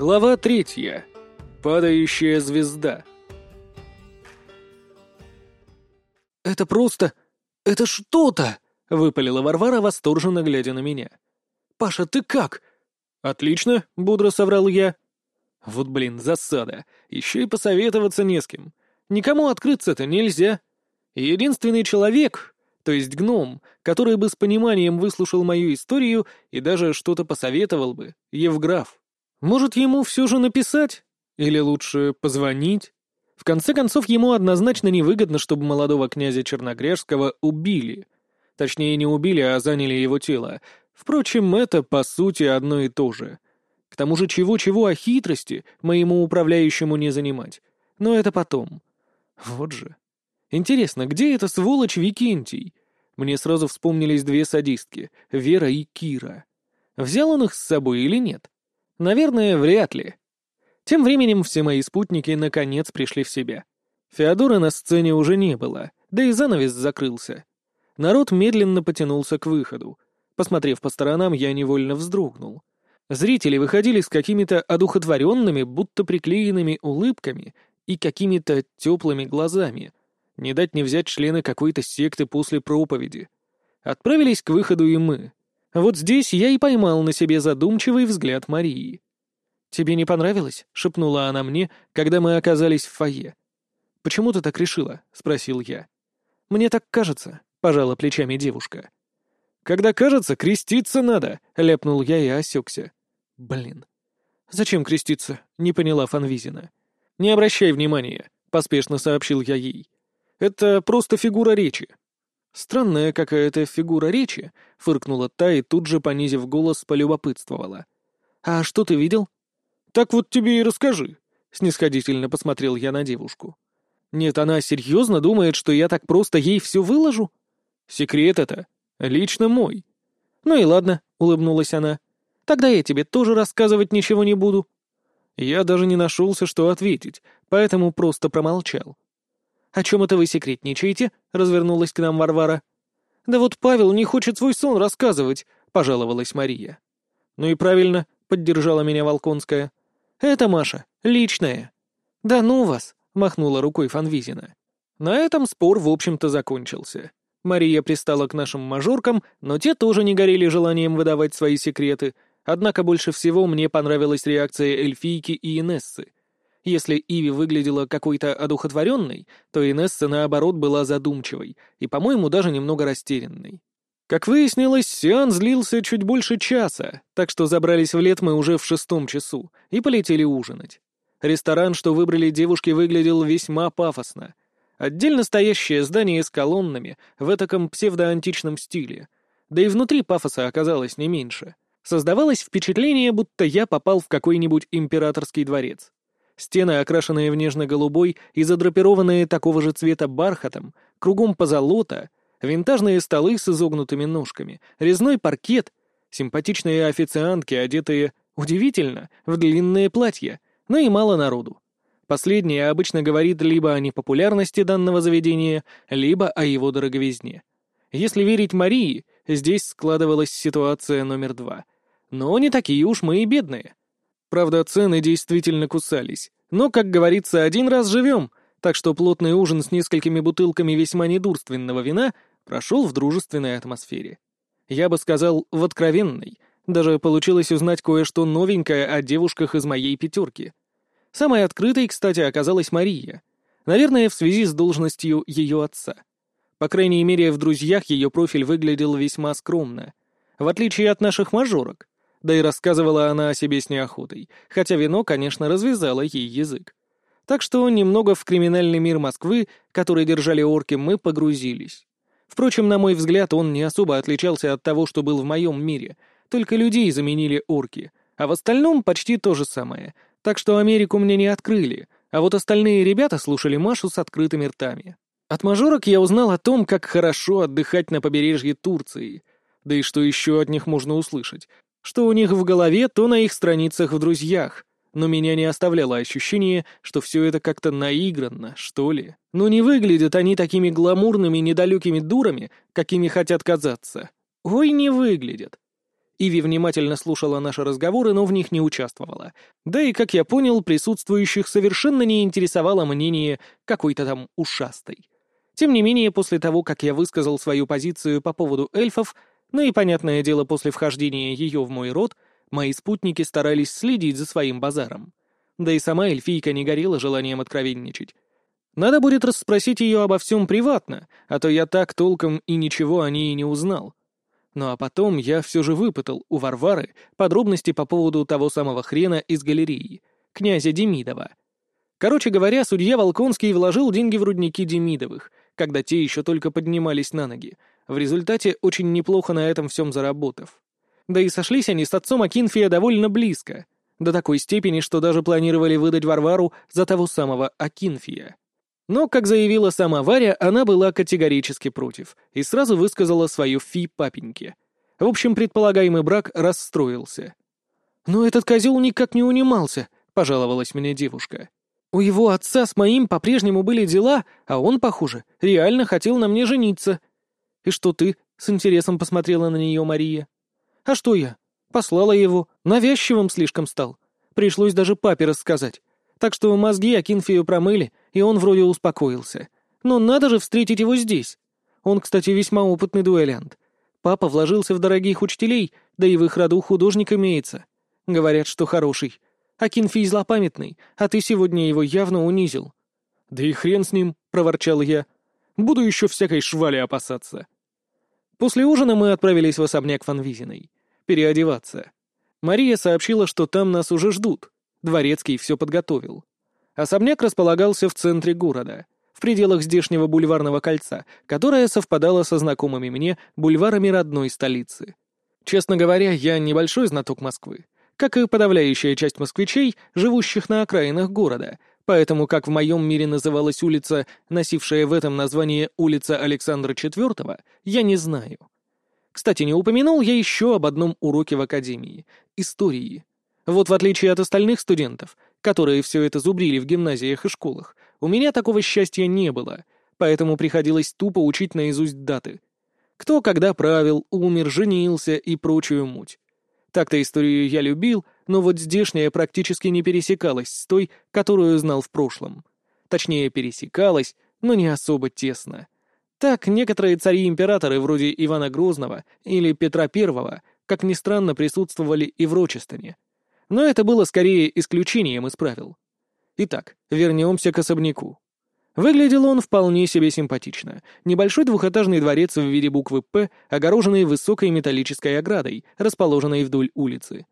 Глава третья. Падающая звезда. «Это просто... это что-то!» — выпалила Варвара, восторженно глядя на меня. «Паша, ты как?» «Отлично», — бодро соврал я. Вот, блин, засада. Еще и посоветоваться не с кем. Никому открыться-то нельзя. единственный человек, то есть гном, который бы с пониманием выслушал мою историю и даже что-то посоветовал бы, Евграф. Может, ему все же написать? Или лучше позвонить? В конце концов, ему однозначно невыгодно, чтобы молодого князя Черногрежского убили. Точнее, не убили, а заняли его тело. Впрочем, это, по сути, одно и то же. К тому же чего-чего о хитрости моему управляющему не занимать. Но это потом. Вот же. Интересно, где эта сволочь Викентий? Мне сразу вспомнились две садистки — Вера и Кира. Взял он их с собой или нет? Наверное, вряд ли. Тем временем все мои спутники наконец пришли в себя. Феодора на сцене уже не было, да и занавес закрылся. Народ медленно потянулся к выходу. Посмотрев по сторонам, я невольно вздрогнул. Зрители выходили с какими-то одухотворенными, будто приклеенными улыбками и какими-то теплыми глазами. Не дать не взять члены какой-то секты после проповеди. Отправились к выходу и мы. Вот здесь я и поймал на себе задумчивый взгляд Марии. «Тебе не понравилось?» — шепнула она мне, когда мы оказались в фойе. «Почему ты так решила?» — спросил я. «Мне так кажется», — пожала плечами девушка. «Когда кажется, креститься надо», — ляпнул я и осекся. «Блин». «Зачем креститься?» — не поняла Фанвизина. «Не обращай внимания», — поспешно сообщил я ей. «Это просто фигура речи. «Странная какая-то фигура речи», — фыркнула та и тут же, понизив голос, полюбопытствовала. «А что ты видел?» «Так вот тебе и расскажи», — снисходительно посмотрел я на девушку. «Нет, она серьезно думает, что я так просто ей все выложу?» «Секрет это. Лично мой». «Ну и ладно», — улыбнулась она. «Тогда я тебе тоже рассказывать ничего не буду». Я даже не нашелся, что ответить, поэтому просто промолчал. «О чем это вы секретничаете?» — развернулась к нам Варвара. «Да вот Павел не хочет свой сон рассказывать», — пожаловалась Мария. «Ну и правильно», — поддержала меня Волконская. «Это, Маша, личное». «Да ну вас», — махнула рукой Фанвизина. На этом спор, в общем-то, закончился. Мария пристала к нашим мажоркам, но те тоже не горели желанием выдавать свои секреты, однако больше всего мне понравилась реакция эльфийки и Инессы — если Иви выглядела какой-то одухотворенной, то Инесса, наоборот, была задумчивой и, по-моему, даже немного растерянной. Как выяснилось, сеанс длился чуть больше часа, так что забрались в лет мы уже в шестом часу и полетели ужинать. Ресторан, что выбрали девушки, выглядел весьма пафосно. Отдельно стоящее здание с колоннами в этаком псевдоантичном стиле. Да и внутри пафоса оказалось не меньше. Создавалось впечатление, будто я попал в какой-нибудь императорский дворец. Стены, окрашенные в нежно-голубой и задрапированные такого же цвета бархатом, кругом позолота, винтажные столы с изогнутыми ножками, резной паркет, симпатичные официантки, одетые, удивительно, в длинные платья, но и мало народу. Последнее обычно говорит либо о непопулярности данного заведения, либо о его дороговизне. Если верить Марии, здесь складывалась ситуация номер два. Но не такие уж мы и бедные. Правда, цены действительно кусались. Но, как говорится, один раз живем, так что плотный ужин с несколькими бутылками весьма недурственного вина прошел в дружественной атмосфере. Я бы сказал, в откровенной. Даже получилось узнать кое-что новенькое о девушках из моей пятерки. Самой открытой, кстати, оказалась Мария. Наверное, в связи с должностью ее отца. По крайней мере, в друзьях ее профиль выглядел весьма скромно. В отличие от наших мажорок, да и рассказывала она о себе с неохотой, хотя вино, конечно, развязало ей язык. Так что немного в криминальный мир Москвы, который держали орки, мы погрузились. Впрочем, на мой взгляд, он не особо отличался от того, что был в моем мире, только людей заменили орки, а в остальном почти то же самое, так что Америку мне не открыли, а вот остальные ребята слушали Машу с открытыми ртами. От мажорок я узнал о том, как хорошо отдыхать на побережье Турции, да и что еще от них можно услышать, что у них в голове, то на их страницах в друзьях. Но меня не оставляло ощущение, что все это как-то наигранно, что ли. Но не выглядят они такими гламурными, недалекими дурами, какими хотят казаться. Ой, не выглядят. Иви внимательно слушала наши разговоры, но в них не участвовала. Да и, как я понял, присутствующих совершенно не интересовало мнение какой-то там ушастой. Тем не менее, после того, как я высказал свою позицию по поводу эльфов, ну и, понятное дело, после вхождения ее в мой род, мои спутники старались следить за своим базаром. Да и сама эльфийка не горела желанием откровенничать. Надо будет расспросить ее обо всем приватно, а то я так толком и ничего о ней не узнал. Ну а потом я все же выпытал у Варвары подробности по поводу того самого хрена из галереи, князя Демидова. Короче говоря, судья Волконский вложил деньги в рудники Демидовых, когда те еще только поднимались на ноги, в результате очень неплохо на этом всем заработав. Да и сошлись они с отцом Акинфия довольно близко, до такой степени, что даже планировали выдать Варвару за того самого Акинфия. Но, как заявила сама Варя, она была категорически против и сразу высказала свою фи папеньке. В общем, предполагаемый брак расстроился. «Но этот козел никак не унимался», — пожаловалась мне девушка. «У его отца с моим по-прежнему были дела, а он, похоже, реально хотел на мне жениться». «И что ты?» — с интересом посмотрела на нее Мария. «А что я? Послала его. Навязчивым слишком стал. Пришлось даже папе рассказать. Так что мозги Акинфею промыли, и он вроде успокоился. Но надо же встретить его здесь. Он, кстати, весьма опытный дуэлянт. Папа вложился в дорогих учителей, да и в их роду художник имеется. Говорят, что хороший. Акинфий злопамятный, а ты сегодня его явно унизил. «Да и хрен с ним», — проворчал я. «Буду еще всякой швали опасаться». После ужина мы отправились в особняк Фанвизиной. Переодеваться. Мария сообщила, что там нас уже ждут. Дворецкий все подготовил. Особняк располагался в центре города, в пределах здешнего бульварного кольца, которое совпадало со знакомыми мне бульварами родной столицы. Честно говоря, я небольшой знаток Москвы, как и подавляющая часть москвичей, живущих на окраинах города, поэтому как в моем мире называлась улица, носившая в этом название улица Александра IV, я не знаю. Кстати, не упомянул я еще об одном уроке в академии — истории. Вот в отличие от остальных студентов, которые все это зубрили в гимназиях и школах, у меня такого счастья не было, поэтому приходилось тупо учить наизусть даты. Кто когда правил, умер, женился и прочую муть. Так-то историю я любил, но вот здешняя практически не пересекалась с той, которую знал в прошлом. Точнее, пересекалась, но не особо тесно. Так, некоторые цари-императоры вроде Ивана Грозного или Петра I, как ни странно, присутствовали и в Рочестоне. Но это было скорее исключением из правил. Итак, вернемся к особняку. Выглядел он вполне себе симпатично. Небольшой двухэтажный дворец в виде буквы «П», огороженный высокой металлической оградой, расположенной вдоль улицы.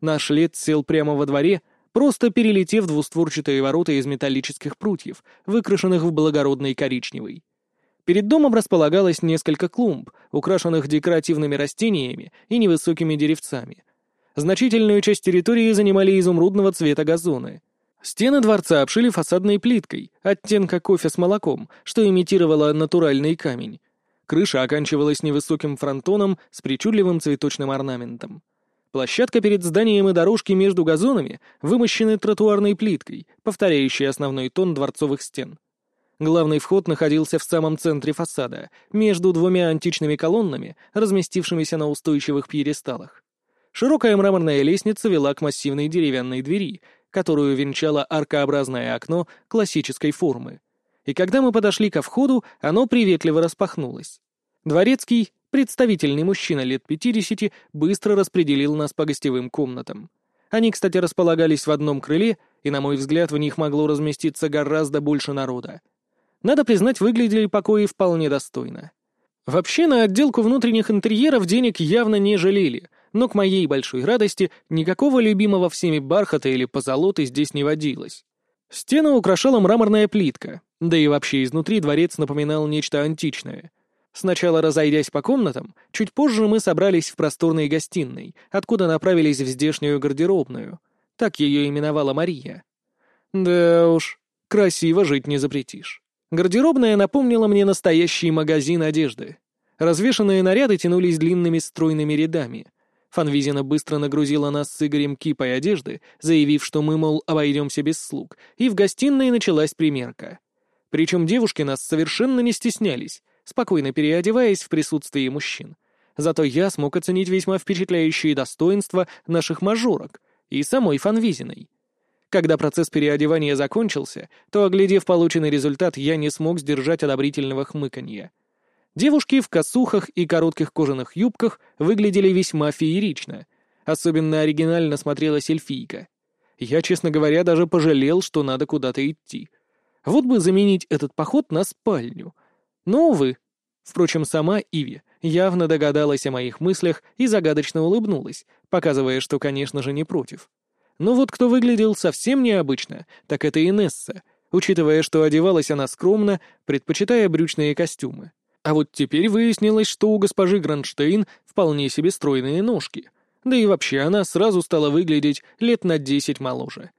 Наш лет сел прямо во дворе, просто перелетев двустворчатые ворота из металлических прутьев, выкрашенных в благородный коричневый. Перед домом располагалось несколько клумб, украшенных декоративными растениями и невысокими деревцами, Значительную часть территории занимали изумрудного цвета газоны. Стены дворца обшили фасадной плиткой, оттенка кофе с молоком, что имитировало натуральный камень. Крыша оканчивалась невысоким фронтоном с причудливым цветочным орнаментом. Площадка перед зданием и дорожки между газонами вымощены тротуарной плиткой, повторяющей основной тон дворцовых стен. Главный вход находился в самом центре фасада, между двумя античными колоннами, разместившимися на устойчивых пьедесталах. Широкая мраморная лестница вела к массивной деревянной двери, которую венчало аркообразное окно классической формы. И когда мы подошли ко входу, оно приветливо распахнулось. Дворецкий, представительный мужчина лет пятидесяти, быстро распределил нас по гостевым комнатам. Они, кстати, располагались в одном крыле, и, на мой взгляд, в них могло разместиться гораздо больше народа. Надо признать, выглядели покои вполне достойно. Вообще, на отделку внутренних интерьеров денег явно не жалели — но к моей большой радости никакого любимого всеми бархата или позолоты здесь не водилось. Стены украшала мраморная плитка, да и вообще изнутри дворец напоминал нечто античное. Сначала разойдясь по комнатам, чуть позже мы собрались в просторной гостиной, откуда направились в здешнюю гардеробную. Так ее именовала Мария. Да уж, красиво жить не запретишь. Гардеробная напомнила мне настоящий магазин одежды. Развешанные наряды тянулись длинными стройными рядами — Фанвизина быстро нагрузила нас с Игорем кипой одежды, заявив, что мы, мол, обойдемся без слуг, и в гостиной началась примерка. Причем девушки нас совершенно не стеснялись, спокойно переодеваясь в присутствии мужчин. Зато я смог оценить весьма впечатляющие достоинства наших мажорок и самой Фанвизиной. Когда процесс переодевания закончился, то, оглядев полученный результат, я не смог сдержать одобрительного хмыканья. Девушки в косухах и коротких кожаных юбках выглядели весьма феерично. Особенно оригинально смотрелась эльфийка. Я, честно говоря, даже пожалел, что надо куда-то идти. Вот бы заменить этот поход на спальню. Но, увы. Впрочем, сама Иви явно догадалась о моих мыслях и загадочно улыбнулась, показывая, что, конечно же, не против. Но вот кто выглядел совсем необычно, так это Инесса, учитывая, что одевалась она скромно, предпочитая брючные костюмы. А вот теперь выяснилось, что у госпожи Гранштейн вполне себе стройные ножки. Да и вообще она сразу стала выглядеть лет на десять моложе.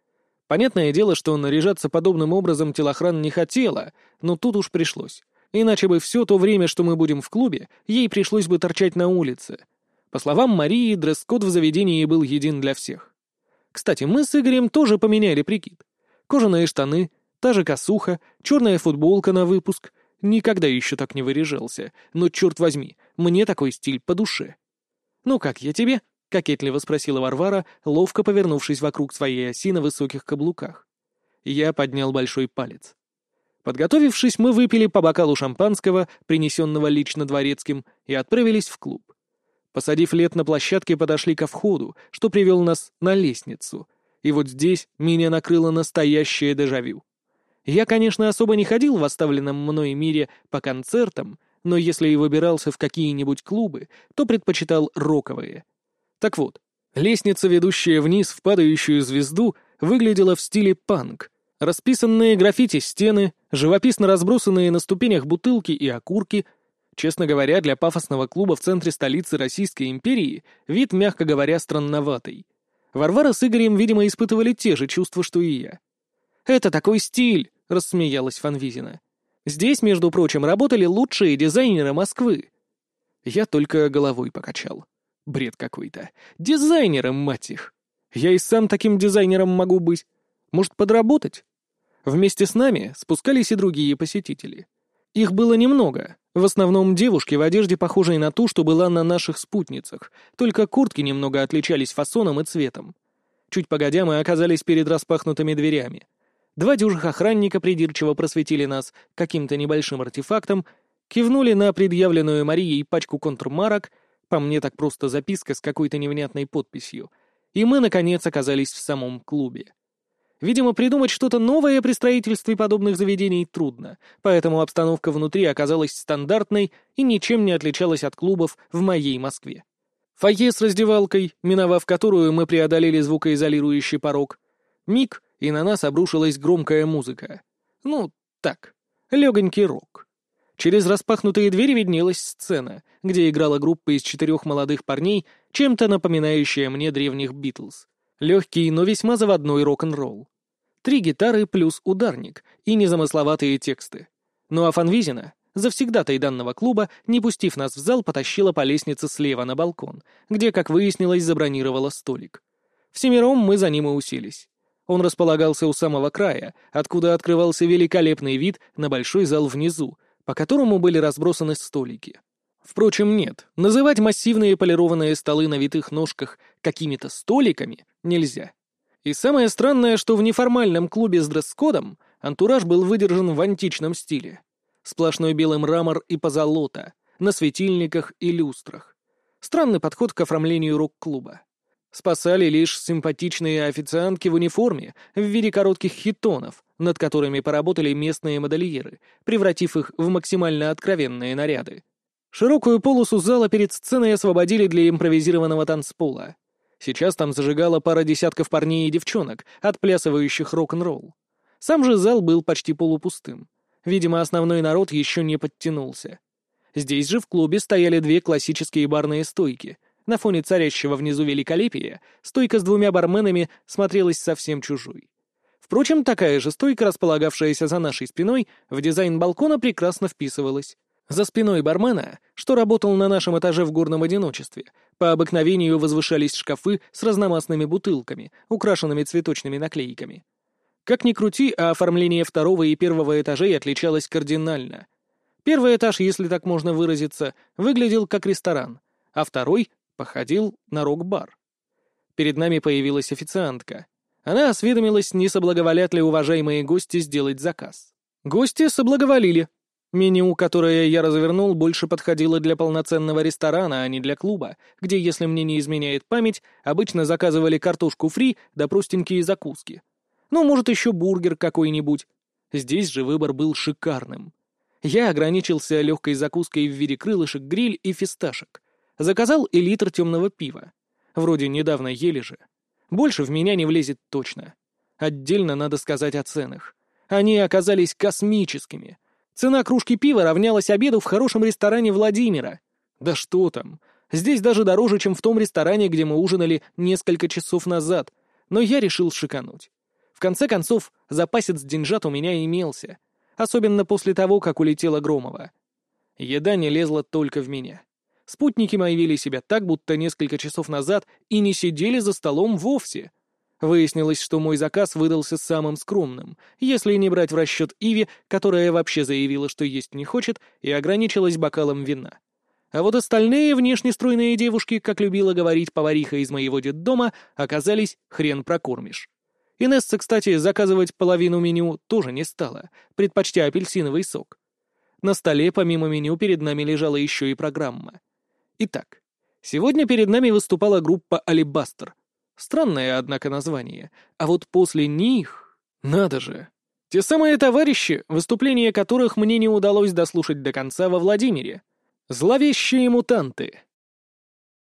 Понятное дело, что наряжаться подобным образом телохран не хотела, но тут уж пришлось. Иначе бы все то время, что мы будем в клубе, ей пришлось бы торчать на улице. По словам Марии, дресс-код в заведении был един для всех. Кстати, мы с Игорем тоже поменяли прикид. Кожаные штаны, та же косуха, черная футболка на выпуск. Никогда еще так не выряжался, но, черт возьми, мне такой стиль по душе. «Ну как я тебе?» — кокетливо спросила Варвара, ловко повернувшись вокруг своей оси на высоких каблуках. Я поднял большой палец. Подготовившись, мы выпили по бокалу шампанского, принесенного лично дворецким, и отправились в клуб. Посадив лет на площадке, подошли ко входу, что привел нас на лестницу. И вот здесь меня накрыло настоящее дежавю. Я, конечно, особо не ходил в оставленном мной мире по концертам, но если и выбирался в какие-нибудь клубы, то предпочитал роковые. Так вот, лестница, ведущая вниз в падающую звезду, выглядела в стиле панк, Расписанные граффити стены, живописно разбросанные на ступенях бутылки и окурки. Честно говоря, для пафосного клуба в центре столицы Российской империи вид, мягко говоря, странноватый. Варвара с Игорем, видимо, испытывали те же чувства, что и я. «Это такой стиль!» — рассмеялась Фанвизина. «Здесь, между прочим, работали лучшие дизайнеры Москвы». Я только головой покачал. Бред какой-то. Дизайнеры, мать их! Я и сам таким дизайнером могу быть. Может, подработать? Вместе с нами спускались и другие посетители. Их было немного, в основном девушки в одежде, похожей на ту, что была на наших спутницах, только куртки немного отличались фасоном и цветом. Чуть погодя, мы оказались перед распахнутыми дверями. Два дюжих охранника придирчиво просветили нас каким-то небольшим артефактом, кивнули на предъявленную Марией пачку контрмарок, по мне так просто записка с какой-то невнятной подписью, и мы, наконец, оказались в самом клубе. Видимо, придумать что-то новое при строительстве подобных заведений трудно, поэтому обстановка внутри оказалась стандартной и ничем не отличалась от клубов в моей Москве. Фойе с раздевалкой, миновав которую мы преодолели звукоизолирующий порог. Миг, и на нас обрушилась громкая музыка. Ну, так, легонький рок. Через распахнутые двери виднелась сцена, где играла группа из четырех молодых парней, чем-то напоминающая мне древних Битлз. Легкий, но весьма заводной рок-н-ролл. Три гитары плюс ударник и незамысловатые тексты. Ну а Фанвизина, завсегдатай данного клуба, не пустив нас в зал, потащила по лестнице слева на балкон, где, как выяснилось, забронировала столик. Всемиром мы за ним и уселись. Он располагался у самого края, откуда открывался великолепный вид на большой зал внизу, по которому были разбросаны столики. Впрочем, нет, называть массивные полированные столы на витых ножках какими-то столиками нельзя. И самое странное, что в неформальном клубе с дресс-кодом антураж был выдержан в античном стиле. Сплошной белый мрамор и позолота, на светильниках и люстрах. Странный подход к оформлению рок-клуба. Спасали лишь симпатичные официантки в униформе в виде коротких хитонов, над которыми поработали местные модельеры, превратив их в максимально откровенные наряды. Широкую полосу зала перед сценой освободили для импровизированного танцпола. Сейчас там зажигала пара десятков парней и девчонок, отплясывающих рок-н-ролл. Сам же зал был почти полупустым. Видимо, основной народ еще не подтянулся. Здесь же в клубе стояли две классические барные стойки. На фоне царящего внизу великолепия стойка с двумя барменами смотрелась совсем чужой. Впрочем, такая же стойка, располагавшаяся за нашей спиной, в дизайн балкона прекрасно вписывалась. За спиной бармена, что работал на нашем этаже в горном одиночестве, по обыкновению возвышались шкафы с разномастными бутылками, украшенными цветочными наклейками. Как ни крути, а оформление второго и первого этажей отличалось кардинально. Первый этаж, если так можно выразиться, выглядел как ресторан, а второй походил на рок-бар. Перед нами появилась официантка. Она осведомилась, не соблаговолят ли уважаемые гости сделать заказ. Гости соблаговолили. Меню, которое я развернул, больше подходило для полноценного ресторана, а не для клуба, где, если мне не изменяет память, обычно заказывали картошку фри да простенькие закуски. Ну, может, еще бургер какой-нибудь. Здесь же выбор был шикарным. Я ограничился легкой закуской в виде крылышек, гриль и фисташек. Заказал и литр темного пива. Вроде недавно ели же. Больше в меня не влезет точно. Отдельно надо сказать о ценах. Они оказались космическими. Цена кружки пива равнялась обеду в хорошем ресторане Владимира. Да что там, здесь даже дороже, чем в том ресторане, где мы ужинали несколько часов назад, но я решил шикануть. В конце концов, запасец деньжат у меня имелся, особенно после того, как улетела Громова. Еда не лезла только в меня. Спутники мои вели себя так, будто несколько часов назад и не сидели за столом вовсе — Выяснилось, что мой заказ выдался самым скромным, если не брать в расчет Иви, которая вообще заявила, что есть не хочет, и ограничилась бокалом вина. А вот остальные внешне стройные девушки, как любила говорить повариха из моего детдома, оказались хрен прокормишь. Инесса, кстати, заказывать половину меню тоже не стала, предпочтя апельсиновый сок. На столе помимо меню перед нами лежала еще и программа. Итак, сегодня перед нами выступала группа «Алибастер», Странное, однако, название. А вот после них... Надо же. Те самые товарищи, выступления которых мне не удалось дослушать до конца во Владимире. Зловещие мутанты.